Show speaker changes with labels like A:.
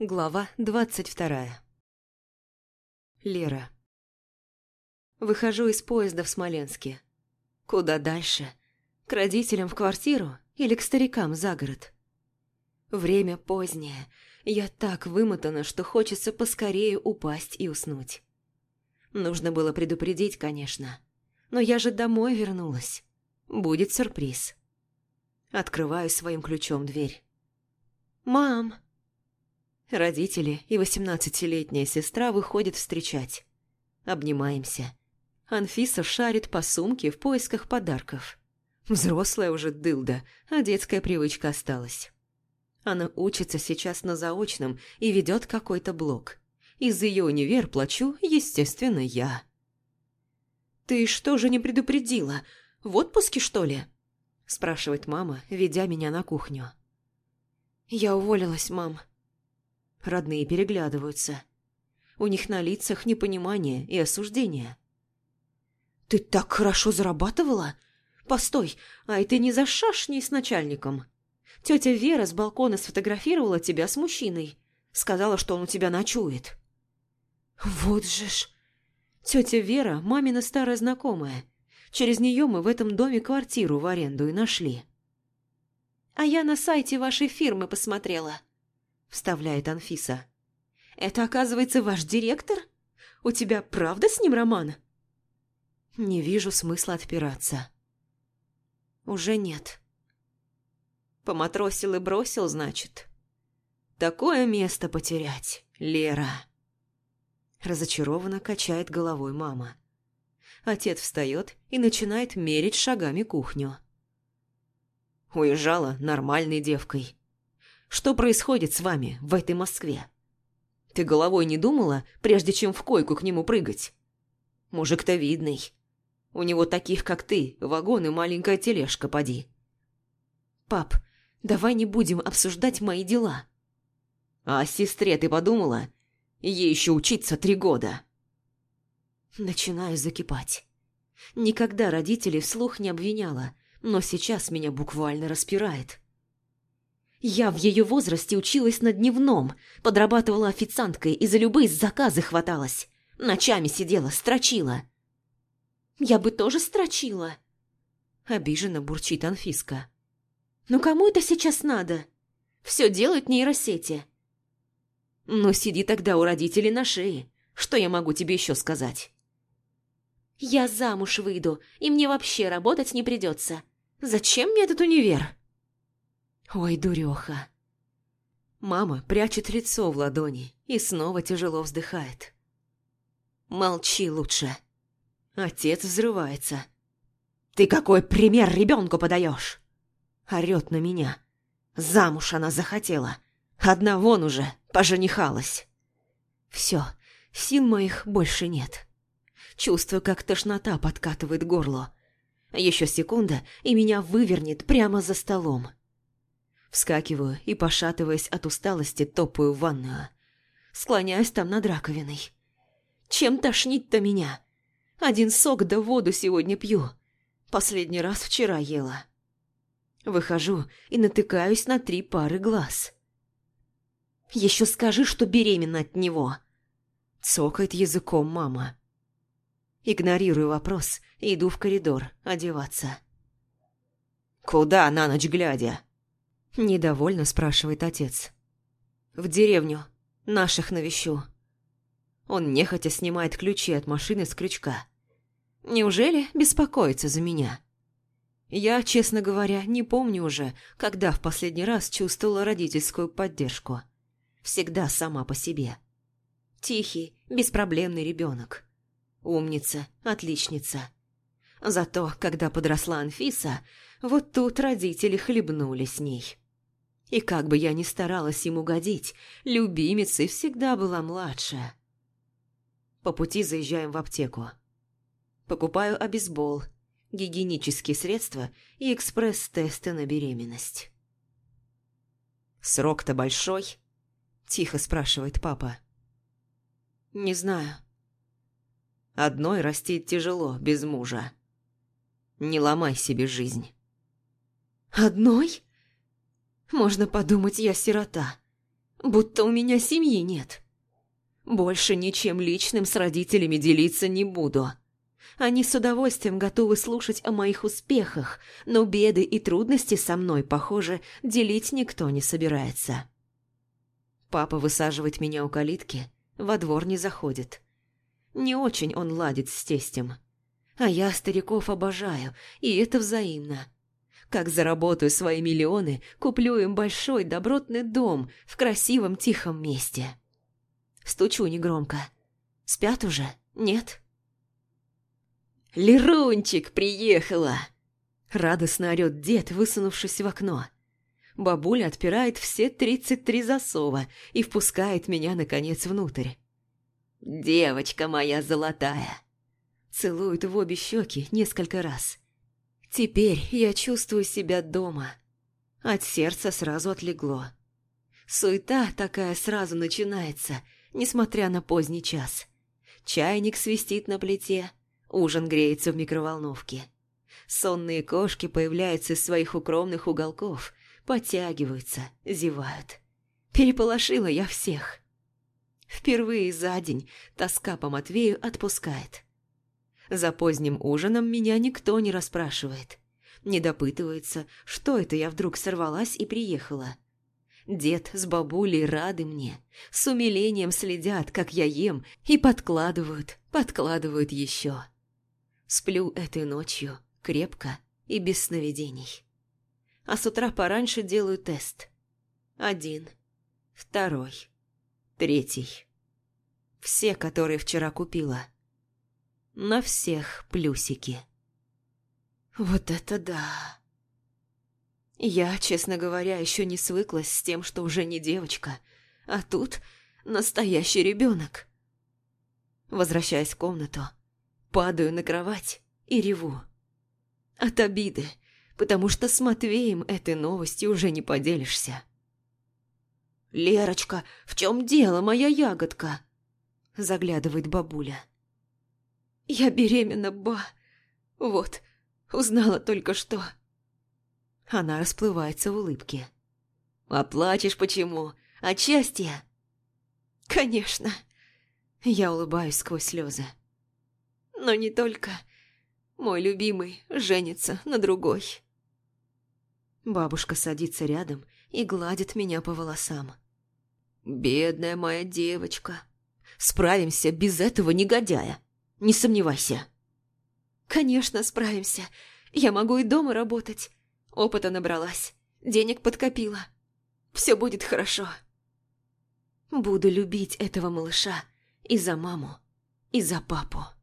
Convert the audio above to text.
A: Глава двадцать вторая. Лера. Выхожу из поезда в Смоленске. Куда дальше? К родителям в квартиру или к старикам за город? Время позднее. Я так вымотана, что хочется поскорее упасть и уснуть. Нужно было предупредить, конечно. Но я же домой вернулась. Будет сюрприз. Открываю своим ключом дверь. «Мам!» Родители и восемнадцатилетняя сестра выходят встречать. Обнимаемся. Анфиса шарит по сумке в поисках подарков. Взрослая уже дылда, а детская привычка осталась. Она учится сейчас на заочном и ведет какой-то блог. Из ее универ плачу, естественно, я. «Ты что же не предупредила? В отпуске, что ли?» спрашивает мама, ведя меня на кухню. «Я уволилась, мам», Родные переглядываются. У них на лицах непонимание и осуждение. «Ты так хорошо зарабатывала? Постой, а это не за шашней с начальником. Тетя Вера с балкона сфотографировала тебя с мужчиной. Сказала, что он у тебя ночует». «Вот же ж...» Тетя Вера – мамина старая знакомая. Через нее мы в этом доме квартиру в аренду и нашли. «А я на сайте вашей фирмы посмотрела», вставляет Анфиса. «Это, оказывается, ваш директор? У тебя правда с ним роман?» Не вижу смысла отпираться. Уже нет. Поматросил и бросил, значит. Такое место потерять, Лера. Разочарованно качает головой мама. Отец встает и начинает мерить шагами кухню. Уезжала нормальной девкой. Что происходит с вами в этой Москве? Ты головой не думала, прежде чем в койку к нему прыгать? Мужик-то видный. У него таких, как ты, вагон и маленькая тележка, поди. Пап, давай не будем обсуждать мои дела. А о сестре ты подумала? Ей еще учиться три года. Начинаю закипать. Никогда родителей вслух не обвиняла, но сейчас меня буквально распирает. Я в ее возрасте училась на дневном, подрабатывала официанткой и за любые заказы хваталась. Ночами сидела, строчила. Я бы тоже строчила. Обиженно бурчит Анфиска. Ну кому это сейчас надо? Все делают нейросети. Ну сиди тогда у родителей на шее. Что я могу тебе еще сказать? Я замуж выйду, и мне вообще работать не придется. Зачем мне этот универ? Ой, дуреха. Мама прячет лицо в ладони и снова тяжело вздыхает. Молчи лучше. Отец взрывается. Ты какой пример ребенку подаешь? Орет на меня. Замуж она захотела. Одна вон уже поженихалась. Все, сил моих больше нет. Чувствую, как тошнота подкатывает горло. Еще секунда, и меня вывернет прямо за столом. Вскакиваю и, пошатываясь от усталости, топаю в ванную. Склоняюсь там над раковиной. Чем тошнить-то меня? Один сок да воду сегодня пью. Последний раз вчера ела. Выхожу и натыкаюсь на три пары глаз. «Еще скажи, что беременна от него!» Цокает языком мама. Игнорирую вопрос и иду в коридор одеваться. «Куда на ночь глядя?» Недовольно спрашивает отец. В деревню. Наших навещу. Он нехотя снимает ключи от машины с крючка. Неужели беспокоится за меня? Я, честно говоря, не помню уже, когда в последний раз чувствовала родительскую поддержку. Всегда сама по себе. Тихий, беспроблемный ребенок. Умница, отличница. Зато, когда подросла Анфиса, вот тут родители хлебнули с ней. И как бы я ни старалась им угодить, любимицей всегда была младшая. По пути заезжаем в аптеку. Покупаю обезбол, гигиенические средства и экспресс-тесты на беременность. «Срок-то большой?» – тихо спрашивает папа. «Не знаю». «Одной растить тяжело, без мужа. Не ломай себе жизнь». «Одной?» Можно подумать, я сирота. будто у меня семьи нет. Больше ничем личным с родителями делиться не буду. Они с удовольствием готовы слушать о моих успехах, но беды и трудности со мной, похоже, делить никто не собирается. Папа высаживает меня у калитки, во двор не заходит. Не очень он ладит с тестем. А я стариков обожаю, и это взаимно. Как заработаю свои миллионы, куплю им большой добротный дом в красивом тихом месте. Стучу негромко. Спят уже? Нет? «Лерунчик приехала!» Радостно орёт дед, высунувшись в окно. Бабуля отпирает все тридцать три засова и впускает меня, наконец, внутрь. «Девочка моя золотая!» Целует в обе щеки несколько раз. Теперь я чувствую себя дома. От сердца сразу отлегло. Суета такая сразу начинается, несмотря на поздний час. Чайник свистит на плите, ужин греется в микроволновке. Сонные кошки появляются из своих укромных уголков, подтягиваются, зевают. Переполошила я всех. Впервые за день тоска по Матвею отпускает. За поздним ужином меня никто не расспрашивает. Не допытывается, что это я вдруг сорвалась и приехала. Дед с бабулей рады мне, с умилением следят, как я ем, и подкладывают, подкладывают еще. Сплю этой ночью крепко и без сновидений. А с утра пораньше делаю тест. Один, второй, третий. Все, которые вчера купила. На всех плюсики. Вот это да! Я, честно говоря, еще не свыклась с тем, что уже не девочка, а тут настоящий ребенок. Возвращаясь в комнату, падаю на кровать и реву. От обиды, потому что с Матвеем этой новостью уже не поделишься. «Лерочка, в чем дело, моя ягодка?» Заглядывает бабуля. «Я беременна, ба. Вот, узнала только что». Она расплывается в улыбке. «А плачешь почему? От счастья?» «Конечно». Я улыбаюсь сквозь слезы. «Но не только. Мой любимый женится на другой». Бабушка садится рядом и гладит меня по волосам. «Бедная моя девочка. Справимся без этого негодяя. Не сомневайся». «Конечно, справимся. Я могу и дома работать. Опыта набралась, денег подкопила. Все будет хорошо. Буду любить этого малыша и за маму, и за папу».